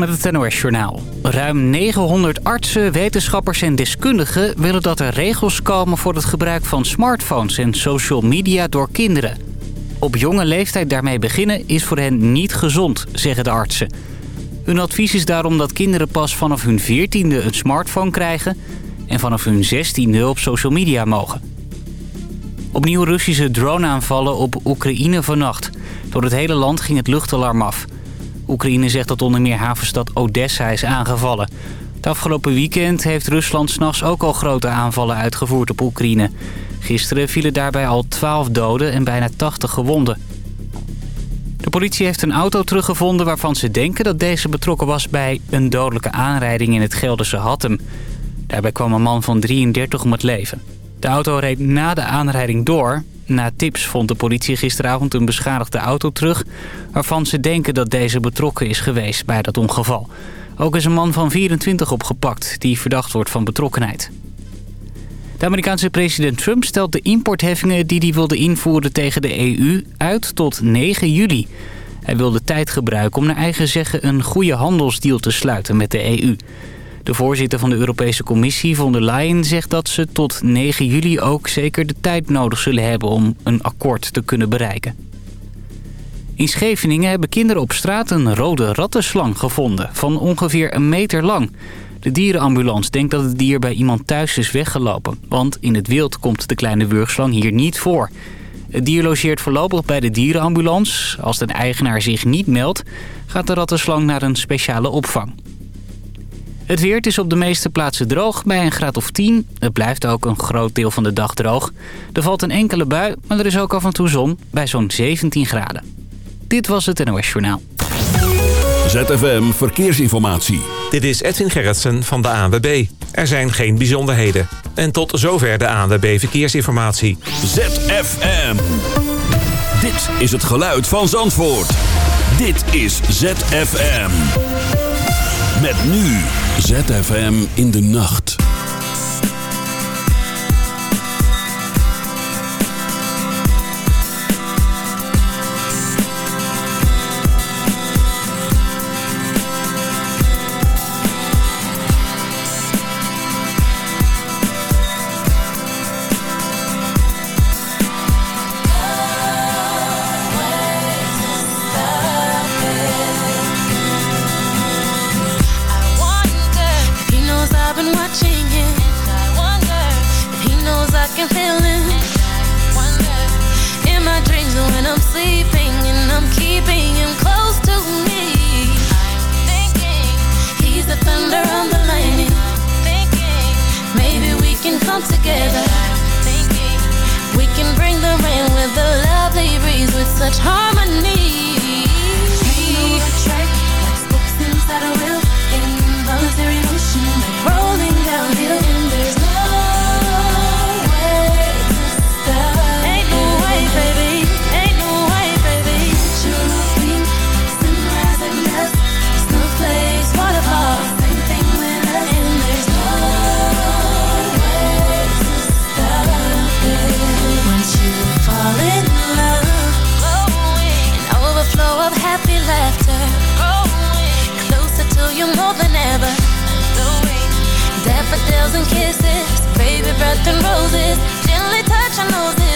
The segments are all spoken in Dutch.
met het NOS Journaal. Ruim 900 artsen, wetenschappers en deskundigen willen dat er regels komen... voor het gebruik van smartphones en social media door kinderen. Op jonge leeftijd daarmee beginnen is voor hen niet gezond, zeggen de artsen. Hun advies is daarom dat kinderen pas vanaf hun 14e een smartphone krijgen... en vanaf hun 16e op social media mogen. Opnieuw Russische droneaanvallen op Oekraïne vannacht. Door het hele land ging het luchtalarm af... Oekraïne zegt dat onder meer havenstad Odessa is aangevallen. Het afgelopen weekend heeft Rusland s'nachts ook al grote aanvallen uitgevoerd op Oekraïne. Gisteren vielen daarbij al 12 doden en bijna 80 gewonden. De politie heeft een auto teruggevonden waarvan ze denken dat deze betrokken was bij een dodelijke aanrijding in het Gelderse Hattem. Daarbij kwam een man van 33 om het leven. De auto reed na de aanrijding door na tips vond de politie gisteravond een beschadigde auto terug... waarvan ze denken dat deze betrokken is geweest bij dat ongeval. Ook is een man van 24 opgepakt die verdacht wordt van betrokkenheid. De Amerikaanse president Trump stelt de importheffingen die hij wilde invoeren tegen de EU uit tot 9 juli. Hij wilde tijd gebruiken om naar eigen zeggen een goede handelsdeal te sluiten met de EU. De voorzitter van de Europese Commissie, von der Leyen, zegt dat ze tot 9 juli ook zeker de tijd nodig zullen hebben om een akkoord te kunnen bereiken. In Scheveningen hebben kinderen op straat een rode rattenslang gevonden van ongeveer een meter lang. De dierenambulance denkt dat het dier bij iemand thuis is weggelopen, want in het wild komt de kleine wurgslang hier niet voor. Het dier logeert voorlopig bij de dierenambulance. Als de eigenaar zich niet meldt, gaat de rattenslang naar een speciale opvang. Het weer is op de meeste plaatsen droog bij een graad of 10. Het blijft ook een groot deel van de dag droog. Er valt een enkele bui, maar er is ook af en toe zon bij zo'n 17 graden. Dit was het NOS Journaal. ZFM Verkeersinformatie. Dit is Edwin Gerritsen van de ANWB. Er zijn geen bijzonderheden. En tot zover de ANWB Verkeersinformatie. ZFM. Dit is het geluid van Zandvoort. Dit is ZFM. Met nu ZFM in de nacht. come together. We can bring the rain with a lovely breeze With such harmony. thousand kisses, baby breath and roses, gently touch, our noses.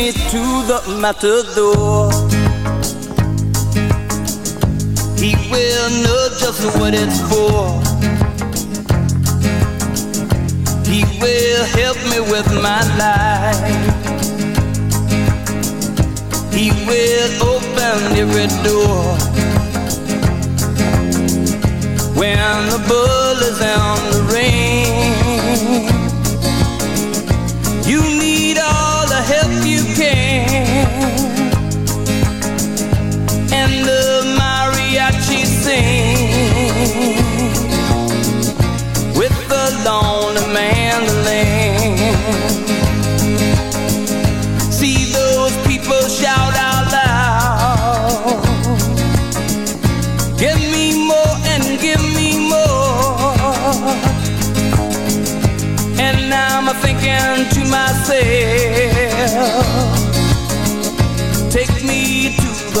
me to the matador. He will know just what it's for. He will help me with my life. He will open every door. When the bull is on the rain, you need all the help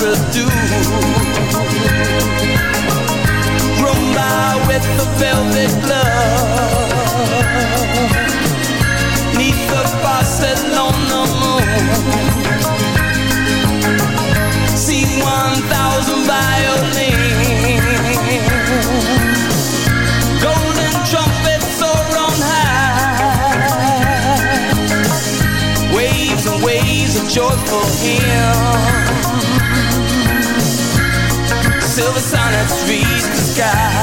ever. Grown by with the velvet glove. silver sonnets reach the sky.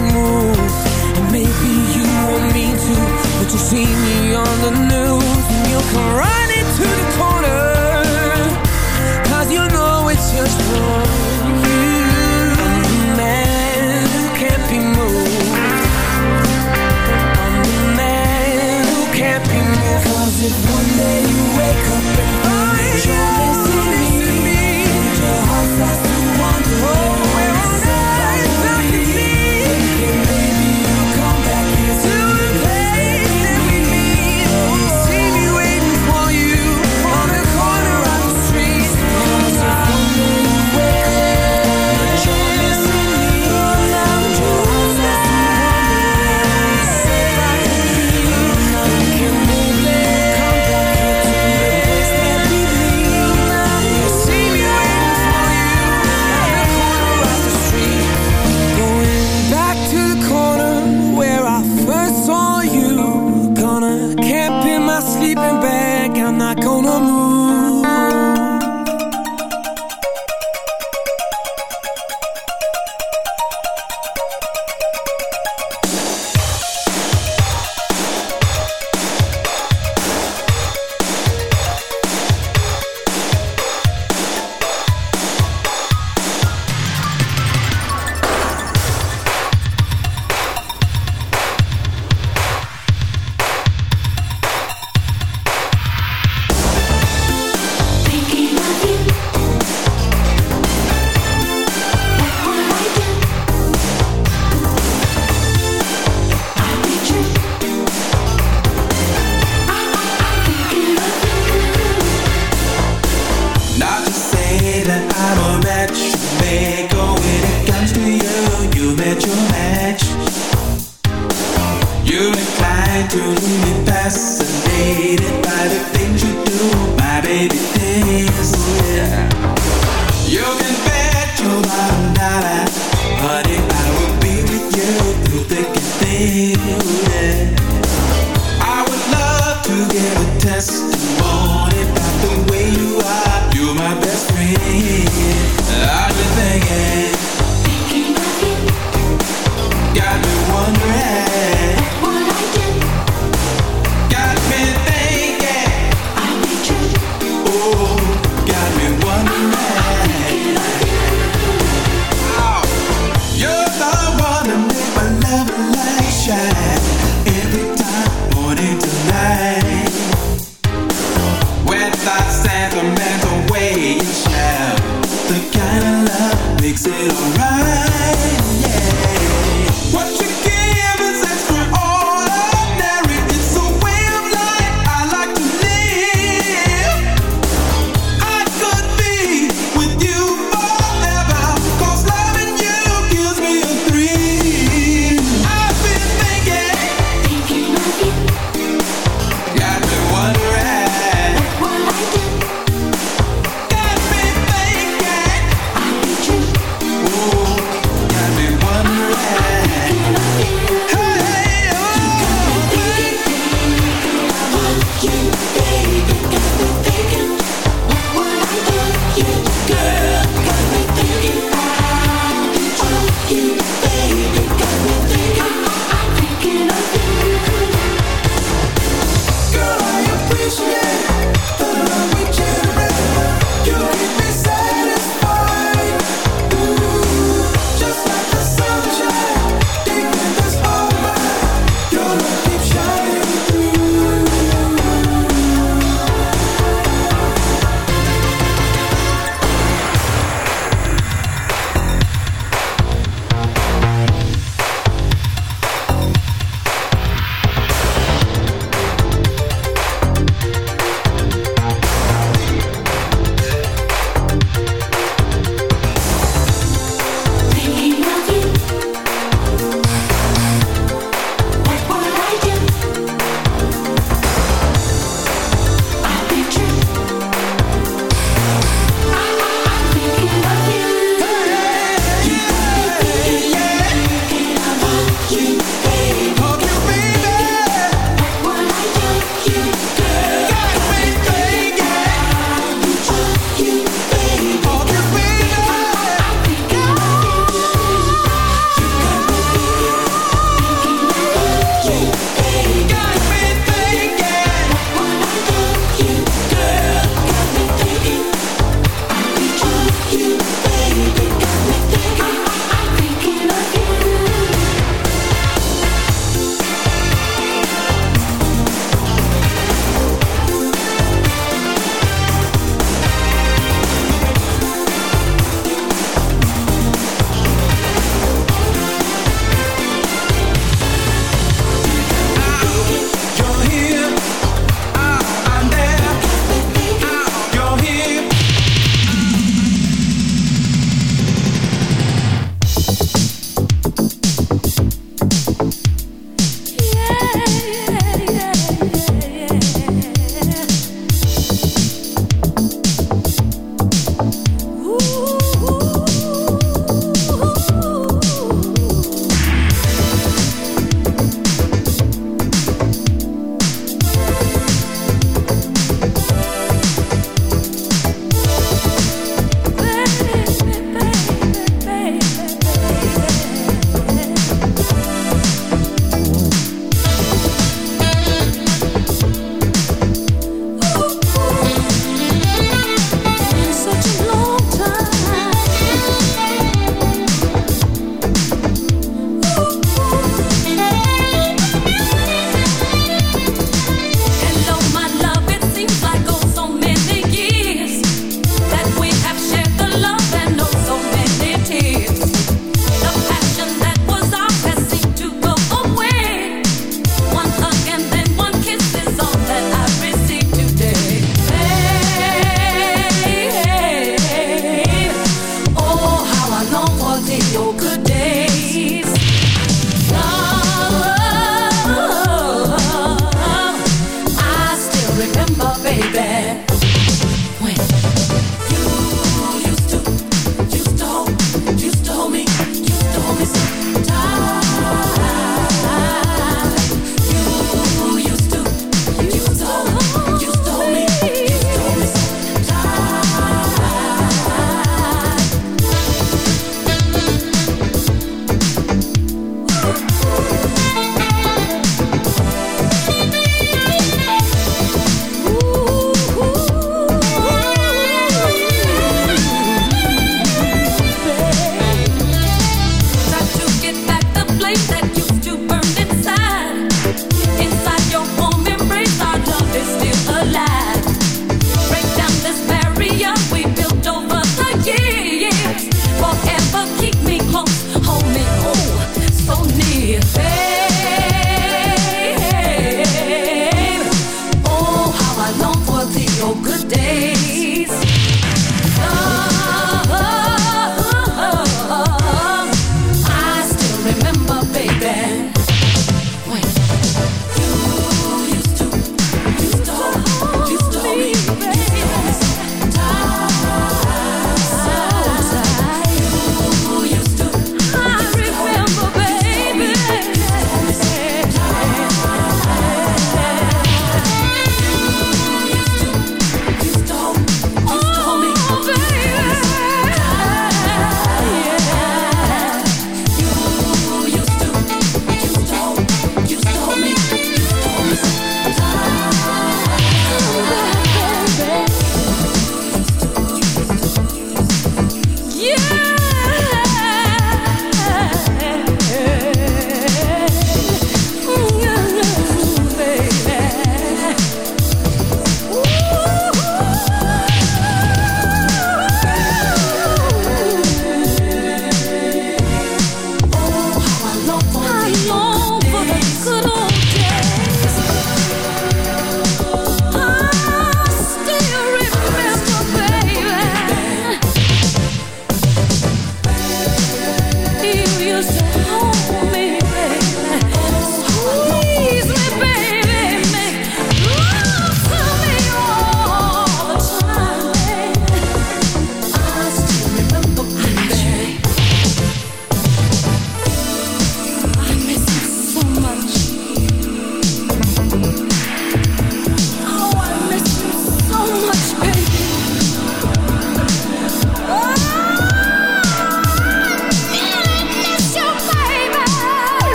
we And maybe you want me to But you see me on the news. And you'll come running to the corner. Cause you know it's just wrong you I'm the man who can't be moved. I'm the man who can't be moved. If one day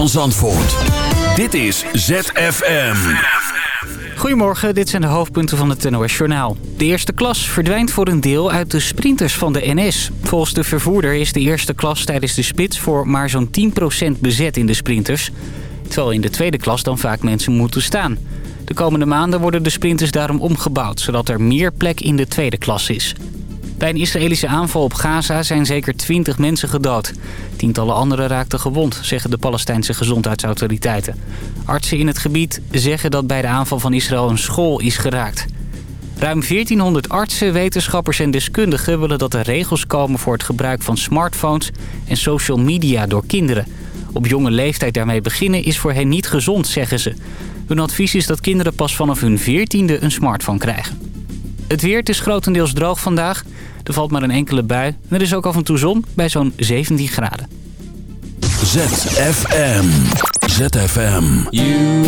van Zandvoort. Dit is ZFM. Goedemorgen, dit zijn de hoofdpunten van het NOS Journaal. De eerste klas verdwijnt voor een deel uit de sprinters van de NS. Volgens de vervoerder is de eerste klas tijdens de spits... voor maar zo'n 10% bezet in de sprinters. Terwijl in de tweede klas dan vaak mensen moeten staan. De komende maanden worden de sprinters daarom omgebouwd... zodat er meer plek in de tweede klas is. Bij een Israëlische aanval op Gaza zijn zeker 20 mensen gedood. Tientallen anderen raakten gewond, zeggen de Palestijnse gezondheidsautoriteiten. Artsen in het gebied zeggen dat bij de aanval van Israël een school is geraakt. Ruim 1400 artsen, wetenschappers en deskundigen willen dat er regels komen voor het gebruik van smartphones en social media door kinderen. Op jonge leeftijd daarmee beginnen is voor hen niet gezond, zeggen ze. Hun advies is dat kinderen pas vanaf hun 14e een smartphone krijgen. Het weer, is grotendeels droog vandaag. Er valt maar een enkele bui en er is ook af en toe zon bij zo'n 17 graden. ZFM. ZFM. You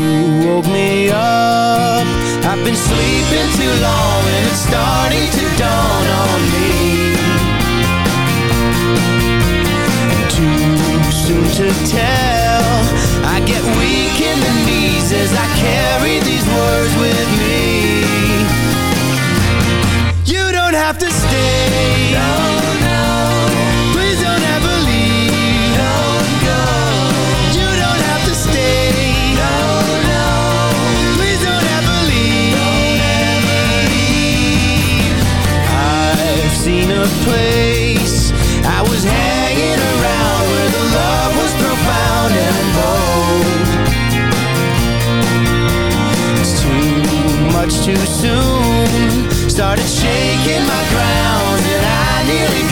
woke me up. I've been sleeping too long and it's starting to dawn on me. Too soon to tell. I get weak in the knees as I carry these words with me. have to stay. No, no. Please don't ever leave. Don't go. You don't have to stay. No, no. Please don't ever leave. Don't ever leave. I've seen a place I was hanging around where the love was profound and bold. It's too much too soon. Started shaking feeling